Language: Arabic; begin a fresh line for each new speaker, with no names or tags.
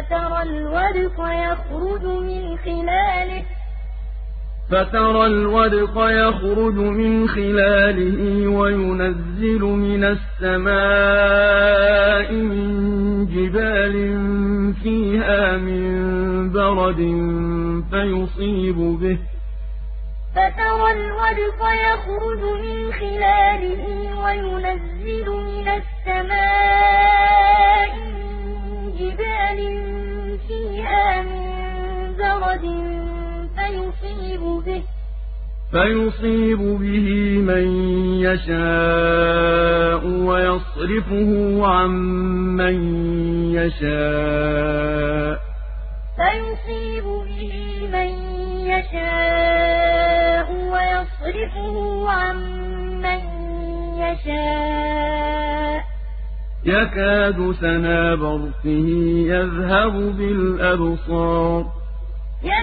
فَتَرَى الْوَدْقَ يَخْرُجُ مِنْ خِلَالِهِ.
فترى الودق يخرج من خلاله وينزل من السماء من جبال فيها من برد فيصيب به.
فترى الودق يخرج من خلاله وينزل من السماء فيصيب به.
فيصيب به من يشاء ويصرفه عن من يشاء.
فيصيب به من يشاء ويصرفه عن من يشاء.
يكاد سنا برقه يذهب بالأبصار.